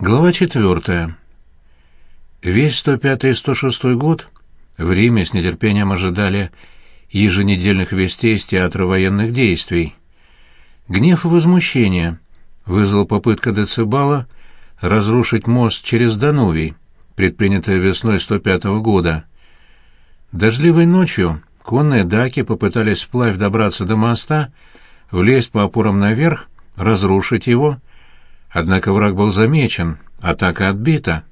Глава четвертая. Весь 105 и 106 год в Риме с нетерпением ожидали еженедельных вестей из театра военных действий. Гнев и возмущение вызвала попытка Децибала разрушить мост через Данувий, предпринятая весной 105 года. Дождливой ночью конные даки попытались вплавь добраться до моста, влезть по опорам наверх, разрушить его — Однако враг был замечен, атака отбита.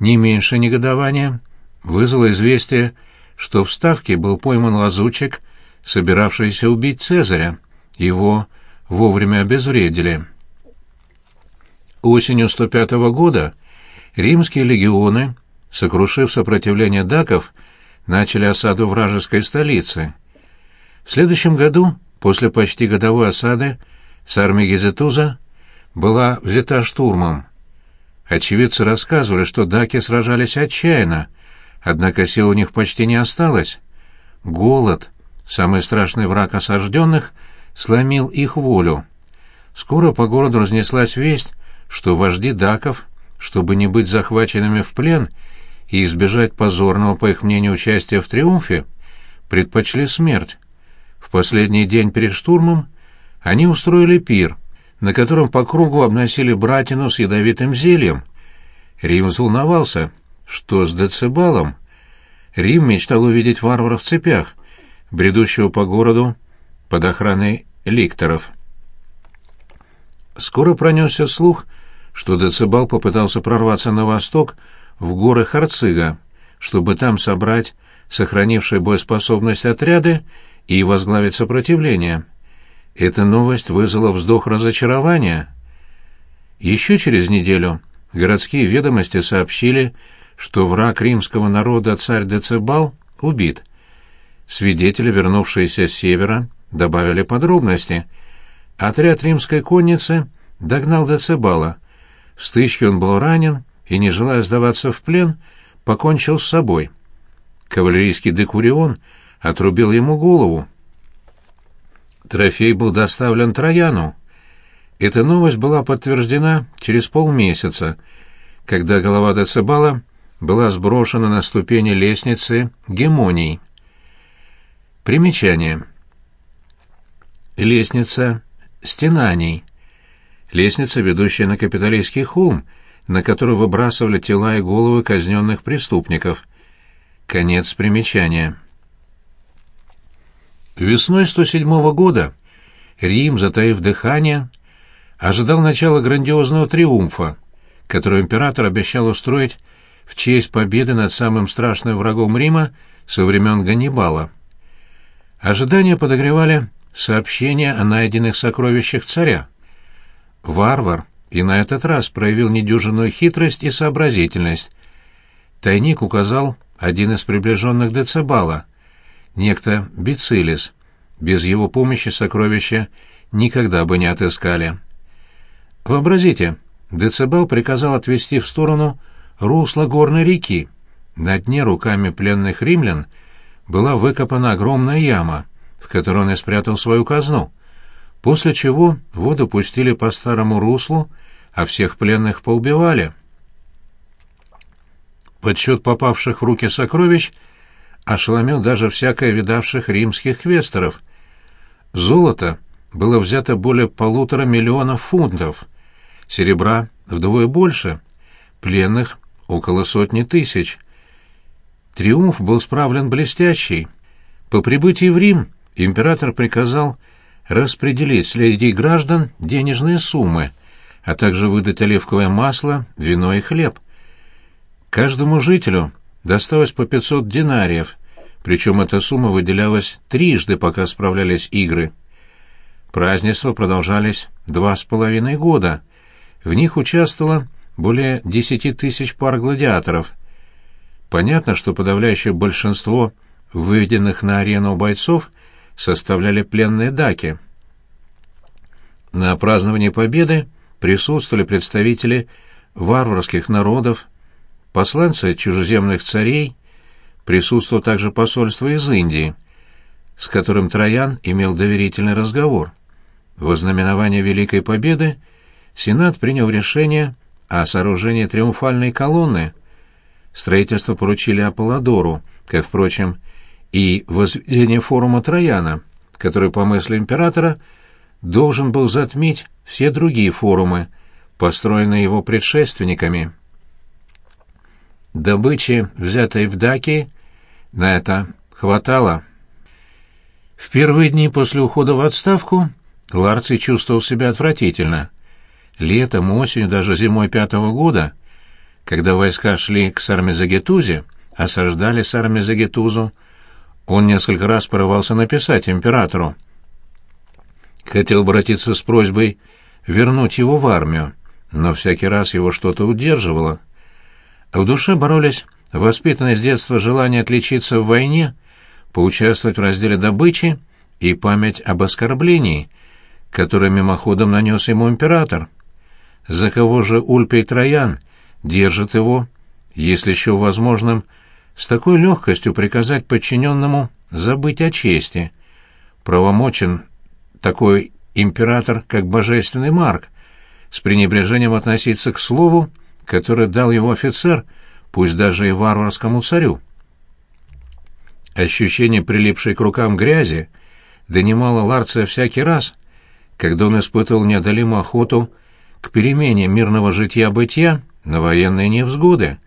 Не меньше негодования вызвало известие, что в Ставке был пойман лазутчик, собиравшийся убить Цезаря. Его вовремя обезвредили. Осенью 105 года римские легионы, сокрушив сопротивление даков, начали осаду вражеской столицы. В следующем году, после почти годовой осады, с армией Гезетуза была взята штурмом. Очевидцы рассказывали, что даки сражались отчаянно, однако сил у них почти не осталось. Голод, самый страшный враг осажденных, сломил их волю. Скоро по городу разнеслась весть, что вожди даков, чтобы не быть захваченными в плен и избежать позорного, по их мнению, участия в триумфе, предпочли смерть. В последний день перед штурмом они устроили пир — на котором по кругу обносили братину с ядовитым зельем. Рим взволновался. Что с Децибалом? Рим мечтал увидеть варвара в цепях, бредущего по городу под охраной ликторов. Скоро пронесся слух, что Децибал попытался прорваться на восток в горы Харцига, чтобы там собрать сохранившие боеспособность отряды и возглавить сопротивление. Эта новость вызвала вздох разочарования. Еще через неделю городские ведомости сообщили, что враг римского народа царь Децибал убит. Свидетели, вернувшиеся с севера, добавили подробности. Отряд римской конницы догнал Децибала. В стычке он был ранен и, не желая сдаваться в плен, покончил с собой. Кавалерийский декурион отрубил ему голову. Трофей был доставлен Трояну. Эта новость была подтверждена через полмесяца, когда голова Децибала была сброшена на ступени лестницы Гемоний. Примечание. Лестница Стенаний. Лестница, ведущая на Капитолийский холм, на которую выбрасывали тела и головы казненных преступников. Конец примечания. Весной 107 года Рим, затаив дыхание, ожидал начала грандиозного триумфа, который император обещал устроить в честь победы над самым страшным врагом Рима со времен Ганнибала. Ожидания подогревали сообщения о найденных сокровищах царя. Варвар и на этот раз проявил недюжинную хитрость и сообразительность. Тайник указал один из приближенных Децибала — некто Бицилис. Без его помощи сокровища никогда бы не отыскали. Вообразите, Децибал приказал отвести в сторону русло горной реки. На дне руками пленных римлян была выкопана огромная яма, в которой он и спрятал свою казну, после чего воду пустили по старому руслу, а всех пленных поубивали. Подсчет попавших в руки сокровищ — ошеломил даже всякое видавших римских квесторов. Золото было взято более полутора миллионов фунтов, серебра вдвое больше, пленных около сотни тысяч. Триумф был справлен блестящий. По прибытии в Рим император приказал распределить среди граждан денежные суммы, а также выдать оливковое масло, вино и хлеб. Каждому жителю досталось по 500 динариев, причем эта сумма выделялась трижды, пока справлялись игры. Празднества продолжались два с половиной года. В них участвовало более десяти тысяч пар гладиаторов. Понятно, что подавляющее большинство выведенных на арену бойцов составляли пленные даки. На праздновании победы присутствовали представители варварских народов, посланцы чужеземных царей, присутствовало также посольство из Индии, с которым Троян имел доверительный разговор. В ознаменование Великой Победы Сенат принял решение о сооружении триумфальной колонны. Строительство поручили Аполлодору, как, впрочем, и возведение форума Трояна, который, по мысли императора, должен был затмить все другие форумы, построенные его предшественниками. Добычи, взятой в Даки, на это хватало. В первые дни после ухода в отставку Ларций чувствовал себя отвратительно. Летом, осенью, даже зимой пятого года, когда войска шли к Сармезагетузе, осаждали Сармезагетузу, он несколько раз порывался написать императору. Хотел обратиться с просьбой вернуть его в армию, но всякий раз его что-то удерживало. В душе боролись воспитанное с детства желание отличиться в войне, поучаствовать в разделе добычи и память об оскорблении, которое мимоходом нанес ему император. За кого же Ульпий Троян держит его, если еще возможным, с такой легкостью приказать подчиненному забыть о чести? Правомочен такой император, как божественный Марк, с пренебрежением относиться к слову, которое дал его офицер, пусть даже и варварскому царю. Ощущение прилипшей к рукам грязи донимало Ларция всякий раз, когда он испытывал неодолимую охоту к перемене мирного житья-бытия на военные невзгоды.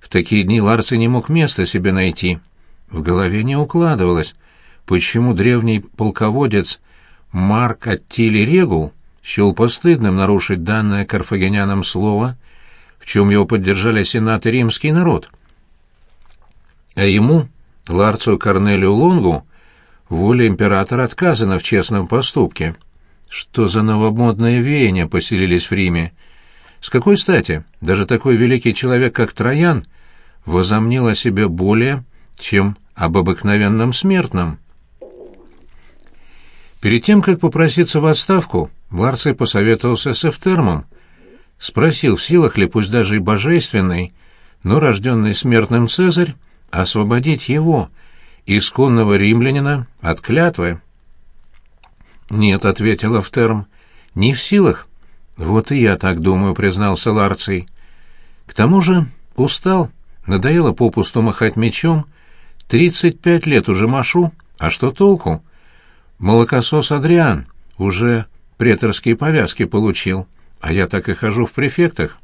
В такие дни Ларций не мог места себе найти. В голове не укладывалось, почему древний полководец Марк Аттили Регул счел постыдным нарушить данное карфагенянам слово, в чем его поддержали сенат и римский народ. А ему, Ларцию Корнелию Лонгу, воля императора отказана в честном поступке. Что за новомодные веяния поселились в Риме? С какой стати даже такой великий человек, как Троян, возомнил о себе более, чем об обыкновенном смертном? Перед тем, как попроситься в отставку, Ларций посоветовался с Эфтермом. Спросил, в силах ли, пусть даже и божественный, но рожденный смертным Цезарь, освободить его, исконного римлянина, от клятвы. «Нет», — ответил Эфтерм, — «не в силах». «Вот и я так думаю», — признался Ларций. «К тому же устал, надоело попусту махать мечом. Тридцать пять лет уже машу, а что толку? Молокосос Адриан уже преторские повязки получил, а я так и хожу в префектах».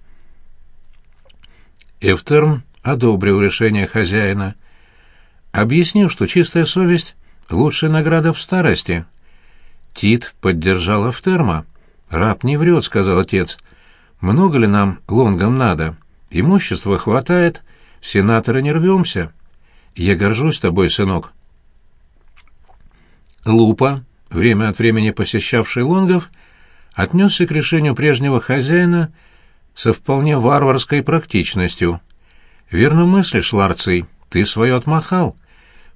Эфтерм одобрил решение хозяина. Объяснил, что чистая совесть — лучшая награда в старости — Тит поддержал Автерма. «Раб не врет», — сказал отец. «Много ли нам лонгам надо? Имущества хватает, сенаторы не рвемся. Я горжусь тобой, сынок». Лупа, время от времени посещавший лонгов, отнесся к решению прежнего хозяина со вполне варварской практичностью. «Верно мыслишь, Ларций, ты свое отмахал.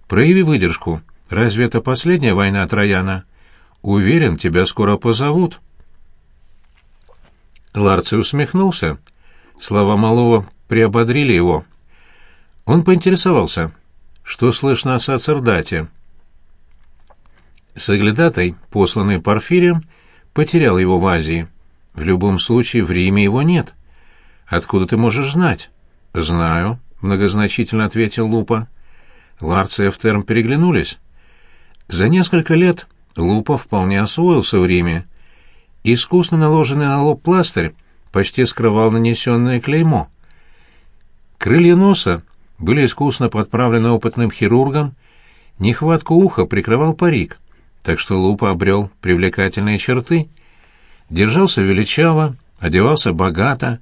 Прояви выдержку. Разве это последняя война Трояна?» Уверен, тебя скоро позовут. Ларций усмехнулся. Слова малого приободрили его. Он поинтересовался, что слышно о сацердате. Соглядатай, посланный Порфирием, потерял его в Азии. В любом случае в Риме его нет. Откуда ты можешь знать? Знаю, многозначительно ответил Лупа. Ларций и Эфтерм переглянулись. За несколько лет Лупа вполне освоился в Риме. Искусно наложенный на лоб пластырь почти скрывал нанесенное клеймо. Крылья носа были искусно подправлены опытным хирургом, нехватку уха прикрывал парик, так что Лупа обрел привлекательные черты. Держался величаво, одевался богато,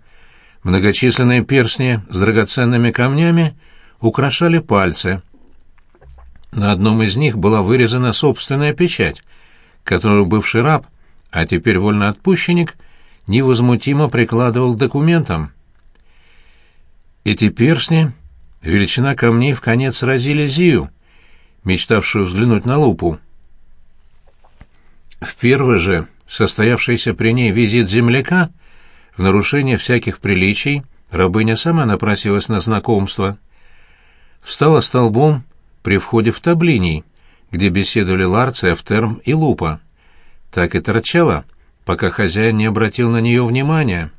многочисленные перстни с драгоценными камнями украшали пальцы — на одном из них была вырезана собственная печать, которую бывший раб, а теперь вольноотпущенник, невозмутимо прикладывал к документам. Эти перстни, величина камней в конец сразили Зию, мечтавшую взглянуть на лупу. В первый же, состоявшийся при ней визит земляка, в нарушение всяких приличий, рабыня сама напросилась на знакомство. Встала столбом при входе в таблиний, где беседовали Ларция, Эфтерм и Лупа. Так и торчала, пока хозяин не обратил на нее внимания.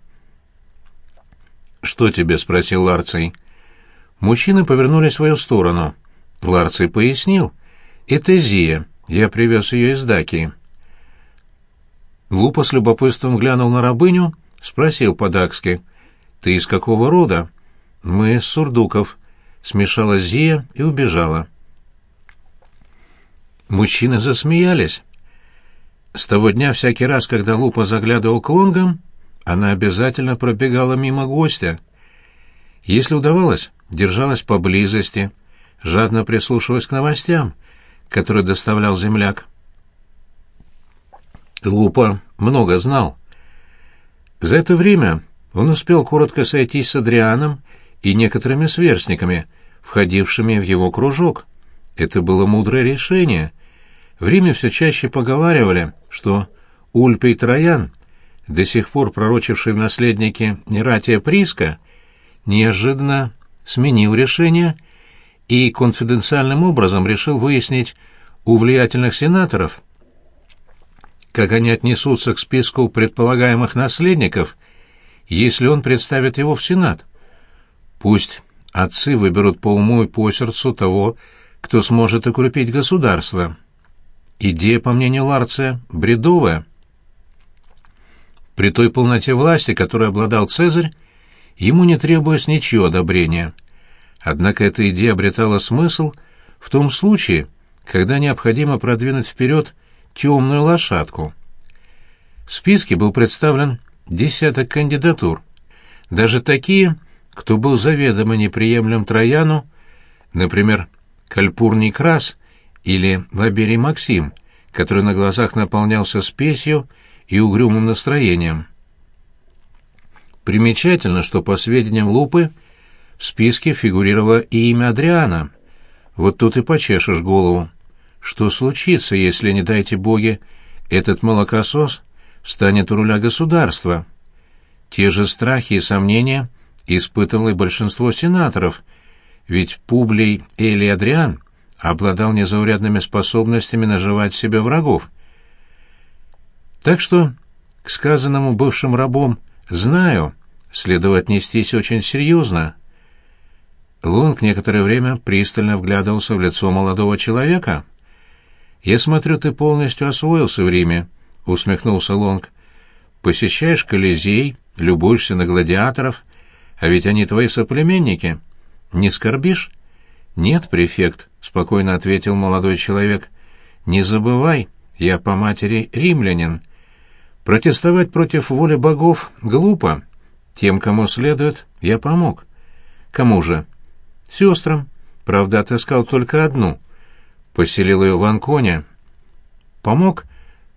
«Что тебе?» — спросил Ларций. Мужчины повернулись в ее сторону. Ларций пояснил. «Это Зия. Я привез ее из Даки». Лупа с любопытством глянул на рабыню, спросил по-дакски. «Ты из какого рода?» «Мы из Сурдуков», — смешала Зия и убежала. Мужчины засмеялись. С того дня всякий раз, когда Лупа заглядывал к лонгам, она обязательно пробегала мимо гостя. Если удавалось, держалась поблизости, жадно прислушиваясь к новостям, которые доставлял земляк. Лупа много знал. За это время он успел коротко сойтись с Адрианом и некоторыми сверстниками, входившими в его кружок. Это было мудрое решение. В Риме все чаще поговаривали, что Ульпий Троян, до сих пор пророчивший в наследнике Нератия Приска, неожиданно сменил решение и конфиденциальным образом решил выяснить у влиятельных сенаторов, как они отнесутся к списку предполагаемых наследников, если он представит его в Сенат. Пусть отцы выберут по уму и по сердцу того, кто сможет укрепить государство. Идея, по мнению Ларция, бредовая. При той полноте власти, которой обладал Цезарь, ему не требуется ничье одобрения. Однако эта идея обретала смысл в том случае, когда необходимо продвинуть вперед темную лошадку. В списке был представлен десяток кандидатур, даже такие, кто был заведомо неприемлем Трояну, например, Кальпурний Крас или Лаберий Максим, который на глазах наполнялся спесью и угрюмым настроением. Примечательно, что по сведениям Лупы в списке фигурировало и имя Адриана. Вот тут и почешешь голову. Что случится, если, не дайте боги, этот молокосос станет у руля государства? Те же страхи и сомнения испытывало и большинство сенаторов, ведь Публий Эли Адриан обладал незаурядными способностями наживать себе врагов. Так что к сказанному бывшим рабом «знаю» следовало отнестись очень серьезно. Лунг некоторое время пристально вглядывался в лицо молодого человека. «Я смотрю, ты полностью освоился в Риме», — усмехнулся Лонг. «Посещаешь Колизей, любуешься на гладиаторов, а ведь они твои соплеменники. Не скорбишь?» «Нет, префект», — спокойно ответил молодой человек. «Не забывай, я по матери римлянин. Протестовать против воли богов глупо. Тем, кому следует, я помог. Кому же? Сестрам. Правда, отыскал только одну. Поселил ее в Анконе. Помог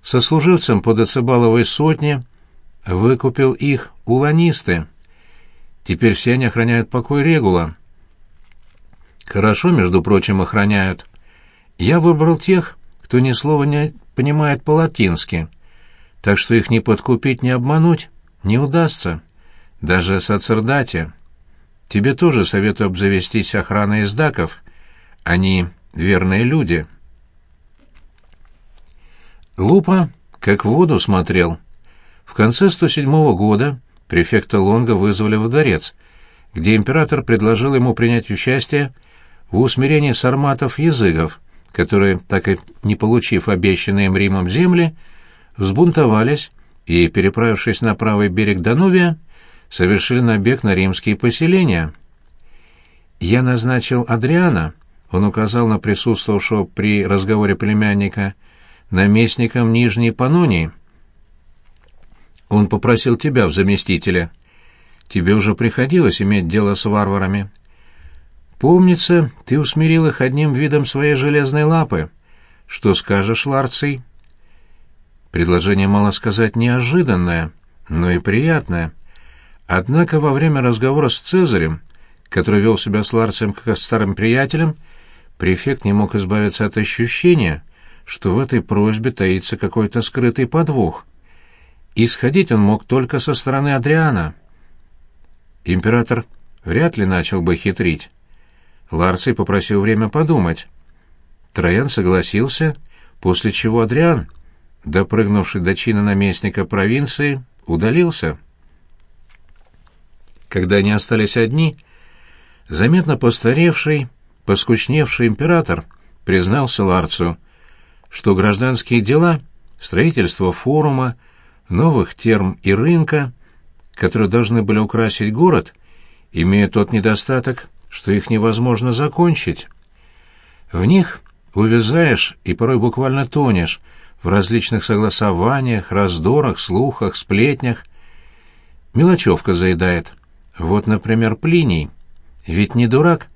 сослуживцам по Децибаловой сотне, выкупил их у ланисты. Теперь все они охраняют покой Регула. Хорошо, между прочим, охраняют. Я выбрал тех, кто ни слова не понимает по-латински, так что их ни подкупить, ни обмануть не удастся даже сацердате. Тебе тоже советую обзавестись охраной издаков. Они верные люди. Лупа как в воду смотрел. В конце 107 года префекта Лонга вызвали во дворец, где император предложил ему принять участие в усмирении сарматов-языков, которые, так и не получив обещанные им Римом земли, взбунтовались и, переправившись на правый берег Данувия, совершили набег на римские поселения. Я назначил Адриана, он указал на присутствовавшего при разговоре племянника, наместником Нижней Панонии. Он попросил тебя в заместителя. Тебе уже приходилось иметь дело с варварами. Помнится, ты усмирил их одним видом своей железной лапы. Что скажешь, Ларций? Предложение, мало сказать, неожиданное, но и приятное — Однако во время разговора с Цезарем, который вел себя с Ларцем как с старым приятелем, префект не мог избавиться от ощущения, что в этой просьбе таится какой-то скрытый подвох. Исходить он мог только со стороны Адриана. Император вряд ли начал бы хитрить. Ларций попросил время подумать. Троян согласился, после чего Адриан, допрыгнувший до чина наместника провинции, удалился. Когда они остались одни, заметно постаревший, поскучневший император признался Ларцу, что гражданские дела, строительство форума, новых терм и рынка, которые должны были украсить город, имеют тот недостаток, что их невозможно закончить. В них увязаешь и порой буквально тонешь в различных согласованиях, раздорах, слухах, сплетнях. Мелочевка заедает. Вот, например, Плиний. Ведь не дурак,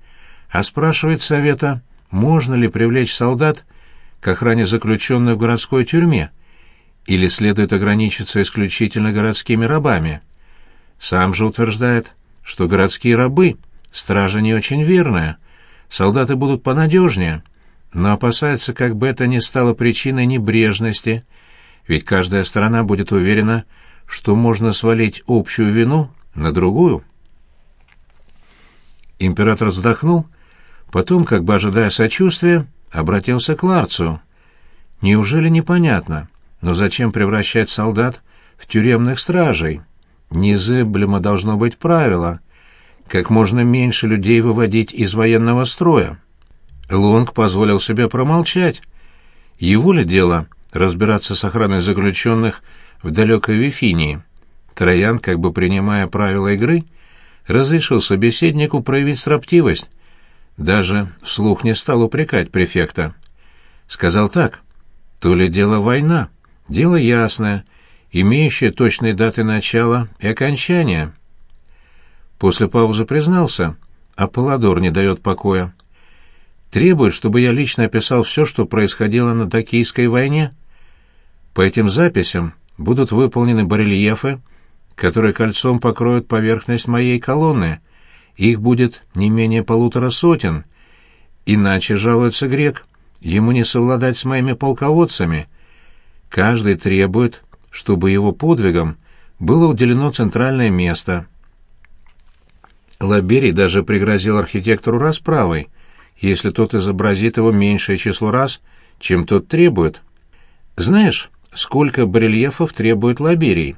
а спрашивает совета, можно ли привлечь солдат к охране заключенных в городской тюрьме, или следует ограничиться исключительно городскими рабами. Сам же утверждает, что городские рабы — стража не очень верная, солдаты будут понадежнее, но опасается, как бы это ни стало причиной небрежности, ведь каждая сторона будет уверена, что можно свалить общую вину на другую. Император вздохнул, потом, как бы ожидая сочувствия, обратился к Ларцу. «Неужели непонятно, но зачем превращать солдат в тюремных стражей? Незыблемо должно быть правило, как можно меньше людей выводить из военного строя». Лонг позволил себе промолчать. Его ли дело разбираться с охраной заключенных в далекой Вифинии? Троян, как бы принимая правила игры, — разрешил собеседнику проявить строптивость. Даже вслух не стал упрекать префекта. Сказал так, то ли дело война, дело ясное, имеющее точные даты начала и окончания. После паузы признался, а Паладор не дает покоя. Требует, чтобы я лично описал все, что происходило на Токийской войне. По этим записям будут выполнены барельефы, которые кольцом покроют поверхность моей колонны. Их будет не менее полутора сотен. Иначе, жалуется грек, ему не совладать с моими полководцами. Каждый требует, чтобы его подвигам было уделено центральное место. Лаберий даже пригрозил архитектору расправой, если тот изобразит его меньшее число раз, чем тот требует. Знаешь, сколько барельефов требует Лаберий?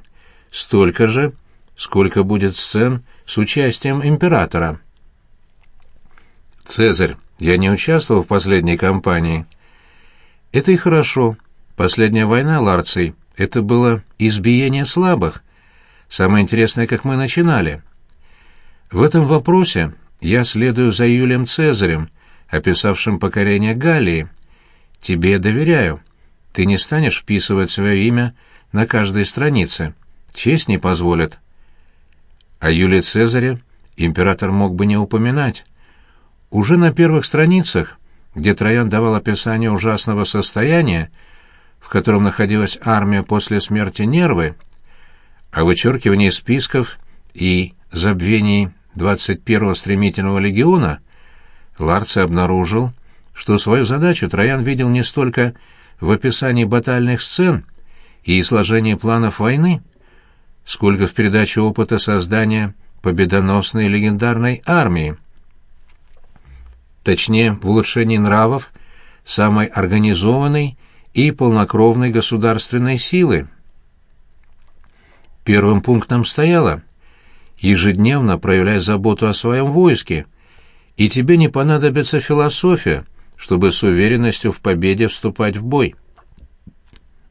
столько же, сколько будет сцен с участием императора. Цезарь, я не участвовал в последней кампании. Это и хорошо. Последняя война Ларций — это было избиение слабых. Самое интересное, как мы начинали. В этом вопросе я следую за Юлием Цезарем, описавшим покорение Галлии. Тебе доверяю. Ты не станешь вписывать свое имя на каждой странице. Честь не позволит. А Юлия Цезаря император мог бы не упоминать. Уже на первых страницах, где Троян давал описание ужасного состояния, в котором находилась армия после смерти Нервы, о вычеркивании списков и забвении 21-го стремительного легиона, Ларци обнаружил, что свою задачу Троян видел не столько в описании батальных сцен и сложении планов войны, сколько в передаче опыта создания победоносной легендарной армии. Точнее, в улучшении нравов самой организованной и полнокровной государственной силы. Первым пунктом стояло «Ежедневно проявляй заботу о своем войске, и тебе не понадобится философия, чтобы с уверенностью в победе вступать в бой».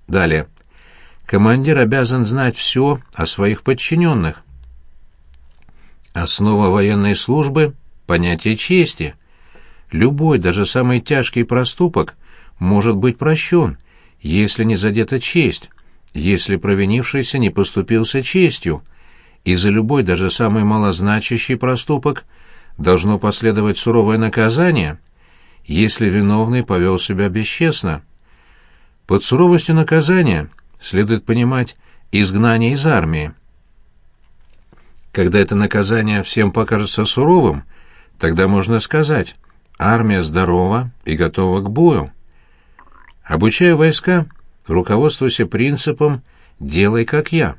Далее командир обязан знать все о своих подчиненных. Основа военной службы — понятие чести. Любой, даже самый тяжкий проступок может быть прощен, если не задета честь, если провинившийся не поступился честью, и за любой, даже самый малозначащий проступок должно последовать суровое наказание, если виновный повел себя бесчестно. Под суровостью наказания — следует понимать изгнание из армии. Когда это наказание всем покажется суровым, тогда можно сказать «армия здорова и готова к бою». Обучая войска, руководствуйся принципом «делай как я».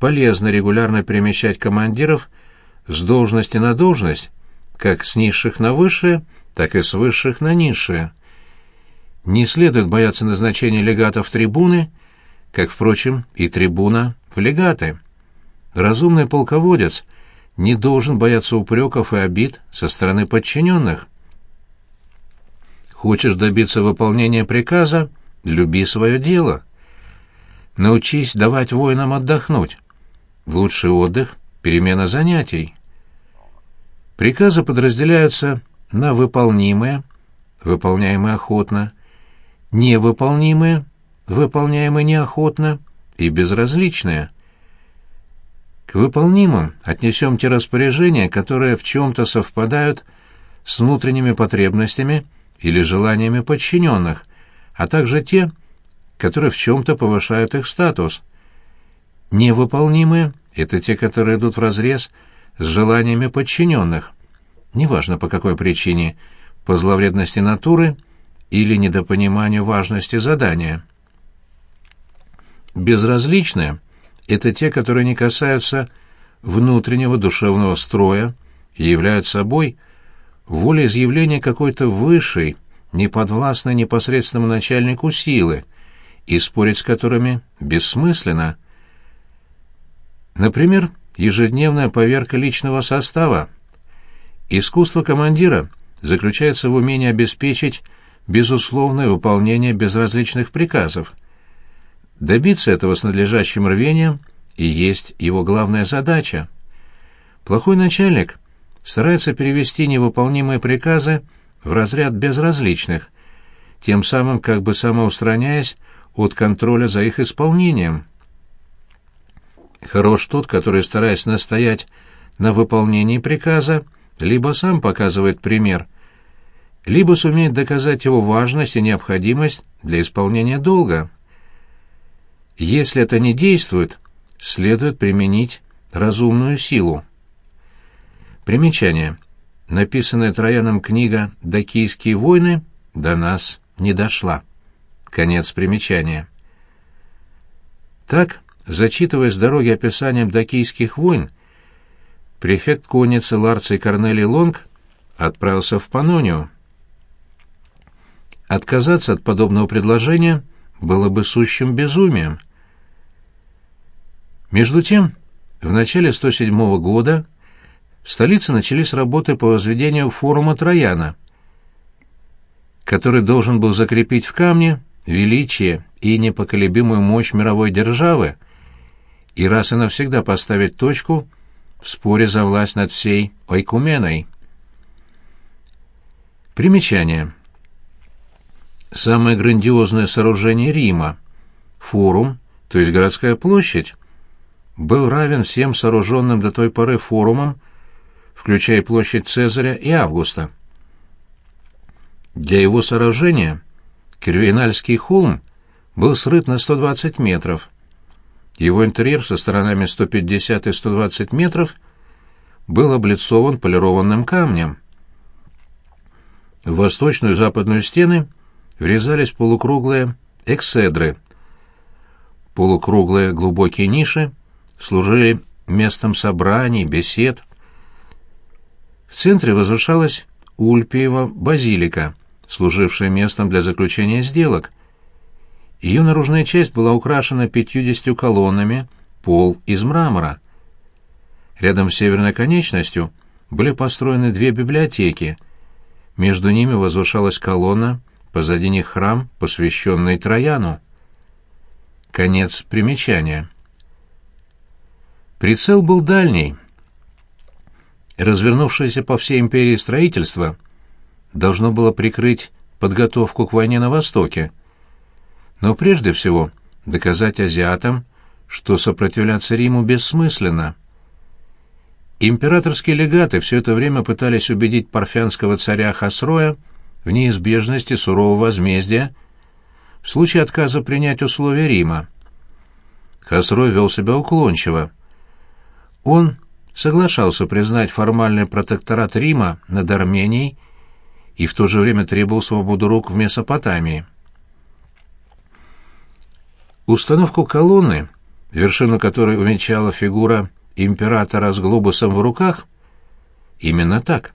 Полезно регулярно перемещать командиров с должности на должность, как с низших на высшие, так и с высших на низшие. Не следует бояться назначения легатов трибуны как, впрочем, и трибуна в легаты. Разумный полководец не должен бояться упреков и обид со стороны подчиненных. Хочешь добиться выполнения приказа — люби свое дело. Научись давать воинам отдохнуть. Лучший отдых — перемена занятий. Приказы подразделяются на выполнимые, выполняемые охотно, невыполнимые, выполняемые неохотно и безразличные. К выполнимым отнесем те распоряжения, которые в чем-то совпадают с внутренними потребностями или желаниями подчиненных, а также те, которые в чем-то повышают их статус. Невыполнимые — это те, которые идут вразрез с желаниями подчиненных, неважно по какой причине, по зловредности натуры или недопониманию важности задания. Безразличные — это те, которые не касаются внутреннего душевного строя и являются собой волеизъявление какой-то высшей, неподвластной непосредственному начальнику силы, и спорить с которыми бессмысленно. Например, ежедневная поверка личного состава. Искусство командира заключается в умении обеспечить безусловное выполнение безразличных приказов. Добиться этого с надлежащим рвением и есть его главная задача. Плохой начальник старается перевести невыполнимые приказы в разряд безразличных, тем самым как бы самоустраняясь от контроля за их исполнением. Хорош тот, который, стараясь настоять на выполнении приказа, либо сам показывает пример, либо сумеет доказать его важность и необходимость для исполнения долга. Если это не действует, следует применить разумную силу. Примечание. Написанная Трояном книга «Дакийские войны» до нас не дошла. Конец примечания. Так, зачитывая с дороги описанием дакийских войн, префект конницы Ларций Корнелий Лонг отправился в Панонию. Отказаться от подобного предложения было бы сущим безумием. Между тем, в начале 107 года в столице начались работы по возведению форума Трояна, который должен был закрепить в камне величие и непоколебимую мощь мировой державы и раз и навсегда поставить точку в споре за власть над всей Ойкуменой. Примечание. Самое грандиозное сооружение Рима, форум, то есть городская площадь, был равен всем сооруженным до той поры форумам, включая площадь Цезаря и Августа. Для его сооружения Кирвинальский холм был срыт на 120 метров. Его интерьер со сторонами 150 и 120 метров был облицован полированным камнем. В восточную и западную стены врезались полукруглые экседры. Полукруглые глубокие ниши служили местом собраний, бесед. В центре возвышалась Ульпиева базилика, служившая местом для заключения сделок. Ее наружная часть была украшена пятьюдесятью колоннами, пол из мрамора. Рядом с северной конечностью были построены две библиотеки. Между ними возвышалась колонна, позади них храм, посвященный Трояну. Конец примечания. Прицел был дальний. Развернувшееся по всей империи строительство должно было прикрыть подготовку к войне на Востоке. Но прежде всего доказать азиатам, что сопротивляться Риму бессмысленно. Императорские легаты все это время пытались убедить парфянского царя Хасроя в неизбежности сурового возмездия в случае отказа принять условия Рима. Хасрой вел себя уклончиво. Он соглашался признать формальный протекторат Рима над Арменией и в то же время требовал свободу рук в Месопотамии. Установку колонны, вершину которой увенчала фигура императора с глобусом в руках, именно так.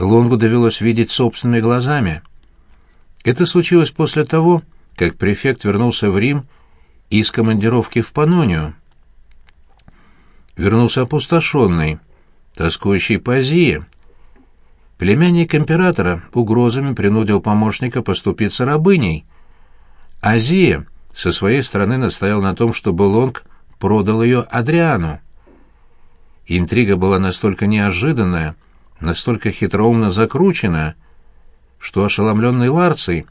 Лонгу довелось видеть собственными глазами. Это случилось после того, как префект вернулся в Рим из командировки в Панонию. Вернулся опустошенный, тоскующий по Зие. Племянник императора угрозами принудил помощника поступиться рабыней. Азия со своей стороны настоял на том, чтобы Лонг продал ее Адриану. Интрига была настолько неожиданная, настолько хитроумно закрученная, что ошеломленный Ларций,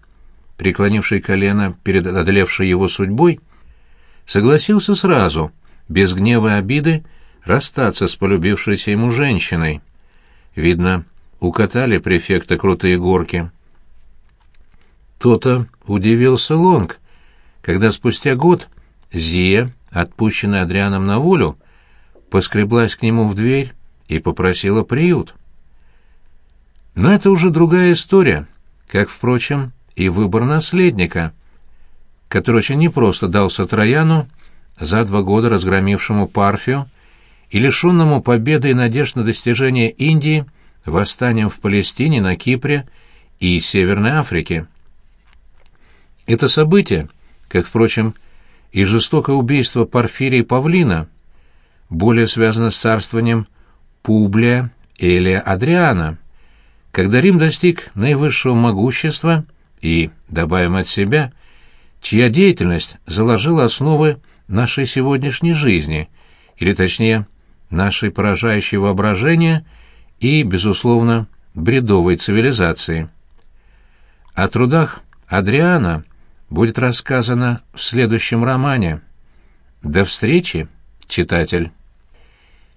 преклонивший колено перед одолевшей его судьбой, согласился сразу, без гнева и обиды, расстаться с полюбившейся ему женщиной. Видно, укатали префекта крутые горки. То-то удивился Лонг, когда спустя год Зия, отпущенная Адрианом на волю, поскреблась к нему в дверь и попросила приют. Но это уже другая история, как, впрочем, и выбор наследника, который очень непросто дался Трояну, за два года разгромившему Парфию и лишенному победы и надежд на достижение Индии восстанием в Палестине, на Кипре и Северной Африке. Это событие, как, впрочем, и жестокое убийство Порфирия Павлина, более связано с царствованием Публия или Адриана, когда Рим достиг наивысшего могущества и, добавим от себя, чья деятельность заложила основы нашей сегодняшней жизни, или точнее, нашей поражающей воображения и, безусловно, бредовой цивилизации. О трудах Адриана будет рассказано в следующем романе. До встречи, читатель!